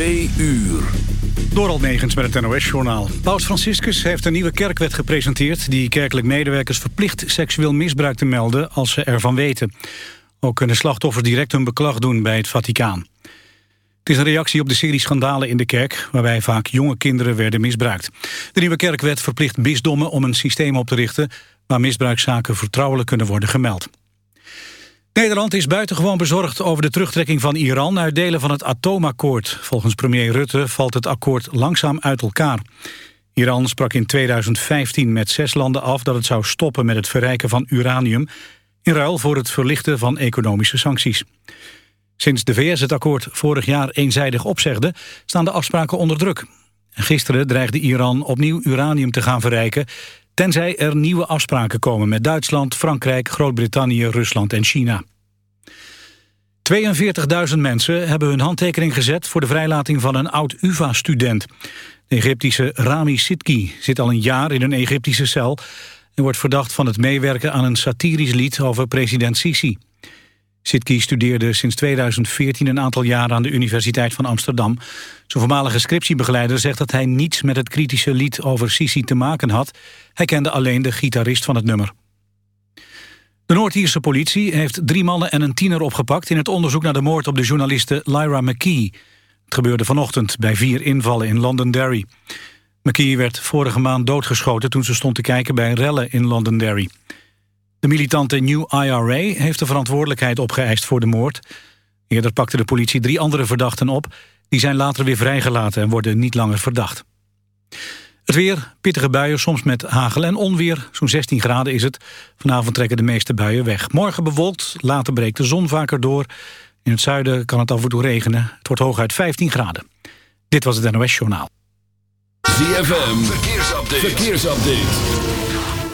Twee uur. Door Negens met het NOS-journaal. Paus Franciscus heeft een nieuwe kerkwet gepresenteerd... die kerkelijk medewerkers verplicht seksueel misbruik te melden als ze ervan weten. Ook kunnen slachtoffers direct hun beklag doen bij het Vaticaan. Het is een reactie op de serie schandalen in de kerk... waarbij vaak jonge kinderen werden misbruikt. De nieuwe kerkwet verplicht bisdommen om een systeem op te richten... waar misbruikzaken vertrouwelijk kunnen worden gemeld. Nederland is buitengewoon bezorgd over de terugtrekking van Iran uit delen van het atoomakkoord. Volgens premier Rutte valt het akkoord langzaam uit elkaar. Iran sprak in 2015 met zes landen af dat het zou stoppen met het verrijken van uranium... in ruil voor het verlichten van economische sancties. Sinds de VS het akkoord vorig jaar eenzijdig opzegde... staan de afspraken onder druk. Gisteren dreigde Iran opnieuw uranium te gaan verrijken tenzij er nieuwe afspraken komen met Duitsland, Frankrijk, Groot-Brittannië, Rusland en China. 42.000 mensen hebben hun handtekening gezet voor de vrijlating van een oud-UvA-student. De Egyptische Rami Sitki zit al een jaar in een Egyptische cel... en wordt verdacht van het meewerken aan een satirisch lied over president Sisi. Sitki studeerde sinds 2014 een aantal jaren aan de Universiteit van Amsterdam. Zijn voormalige scriptiebegeleider zegt dat hij niets met het kritische lied over Sisi te maken had. Hij kende alleen de gitarist van het nummer. De Noord-Ierse politie heeft drie mannen en een tiener opgepakt... in het onderzoek naar de moord op de journaliste Lyra McKee. Het gebeurde vanochtend bij vier invallen in Londonderry. McKee werd vorige maand doodgeschoten toen ze stond te kijken bij rellen in Londonderry. De militante New IRA heeft de verantwoordelijkheid opgeëist voor de moord. Eerder pakte de politie drie andere verdachten op. Die zijn later weer vrijgelaten en worden niet langer verdacht. Het weer, pittige buien, soms met hagel en onweer. Zo'n 16 graden is het. Vanavond trekken de meeste buien weg. Morgen bewolkt, later breekt de zon vaker door. In het zuiden kan het af en toe regenen. Het wordt hooguit 15 graden. Dit was het NOS Journaal. ZFM, verkeersupdate. verkeersupdate.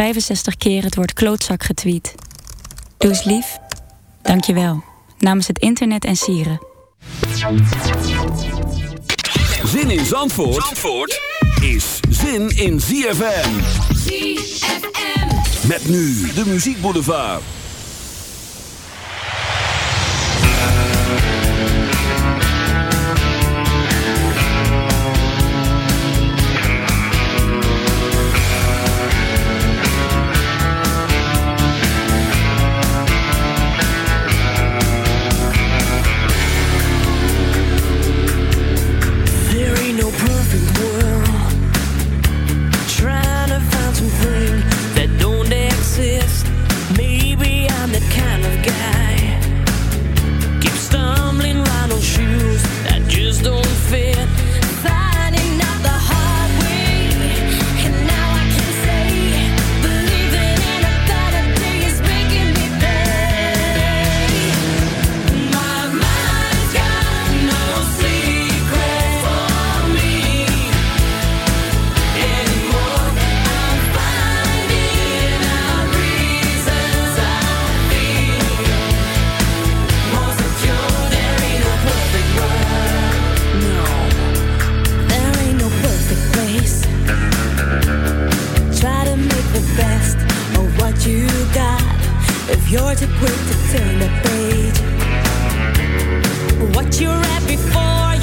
53.265 keer het woord klootzak getweet. Doe eens lief. Dank je wel. Namens het internet en sieren. Zin in Zandvoort, Zandvoort is zin in ZFM. ZFM. Met nu de Muziek You're too quick to turn the page. What you read before.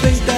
30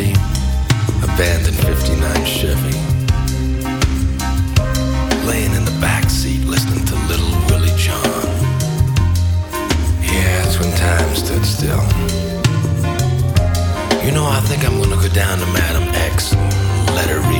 Empty, abandoned 59 Chevy. Laying in the back seat listening to Little Willie John. Yeah, it's when time stood still. You know, I think I'm gonna go down to Madam X and let her read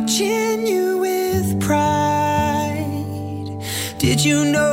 watching you with pride. Did you know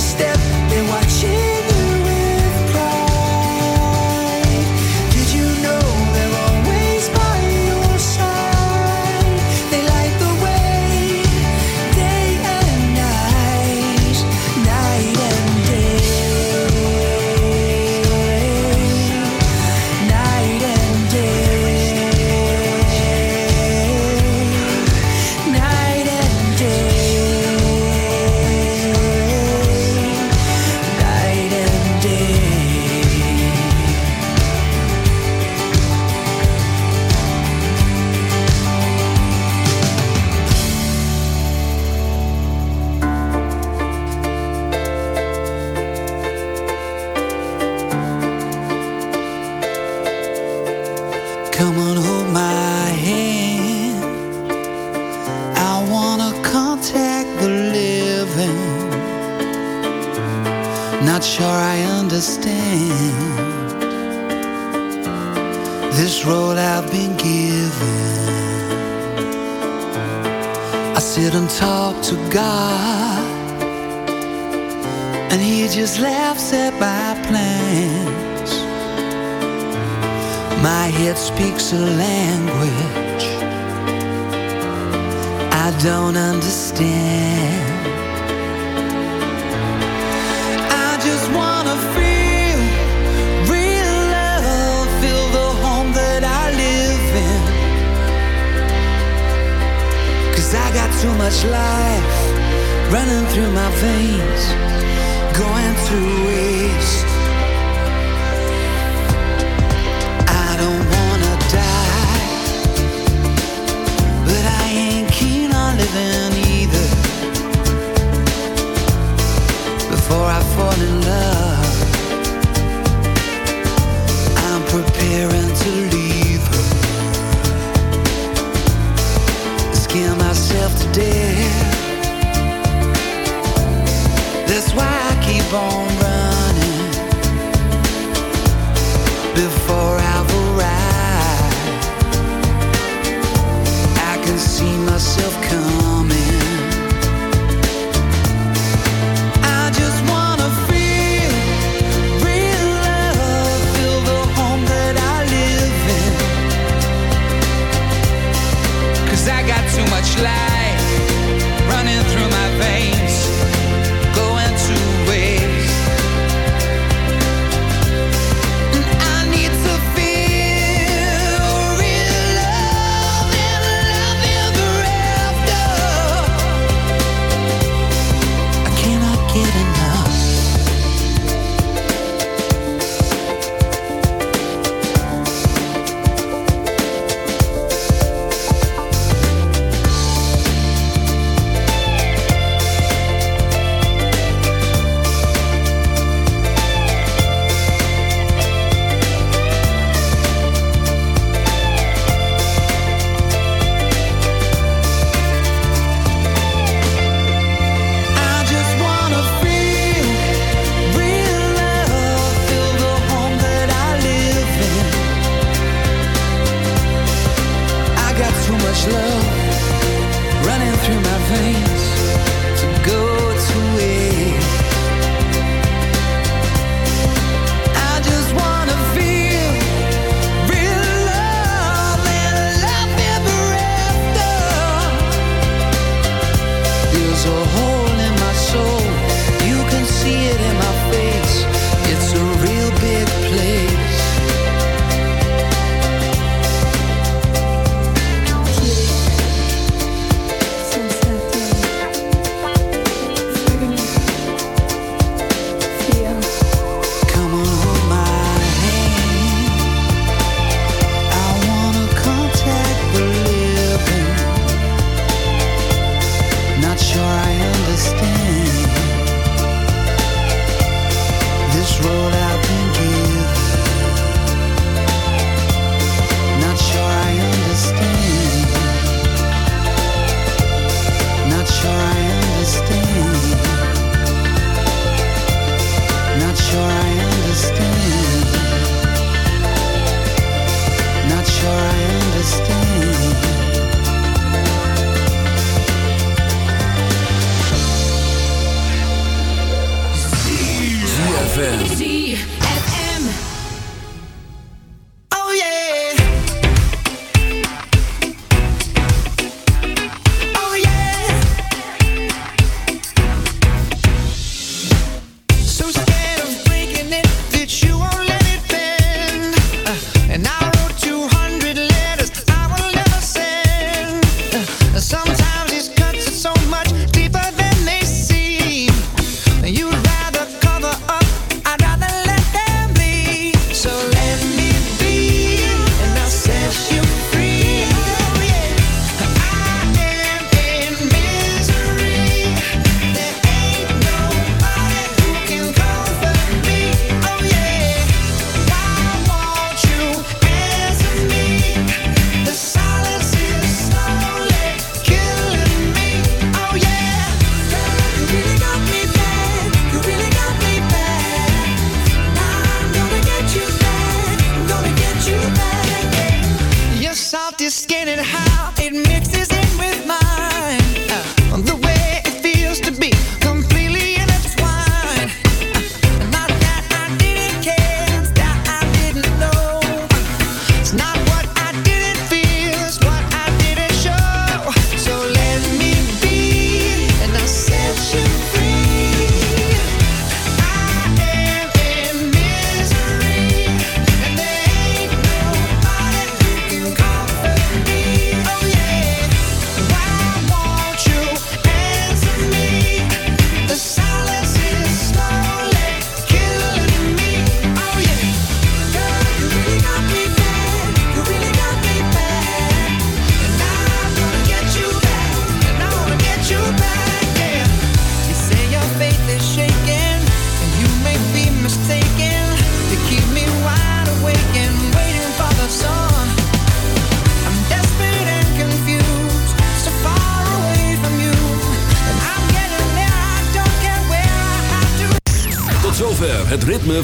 step,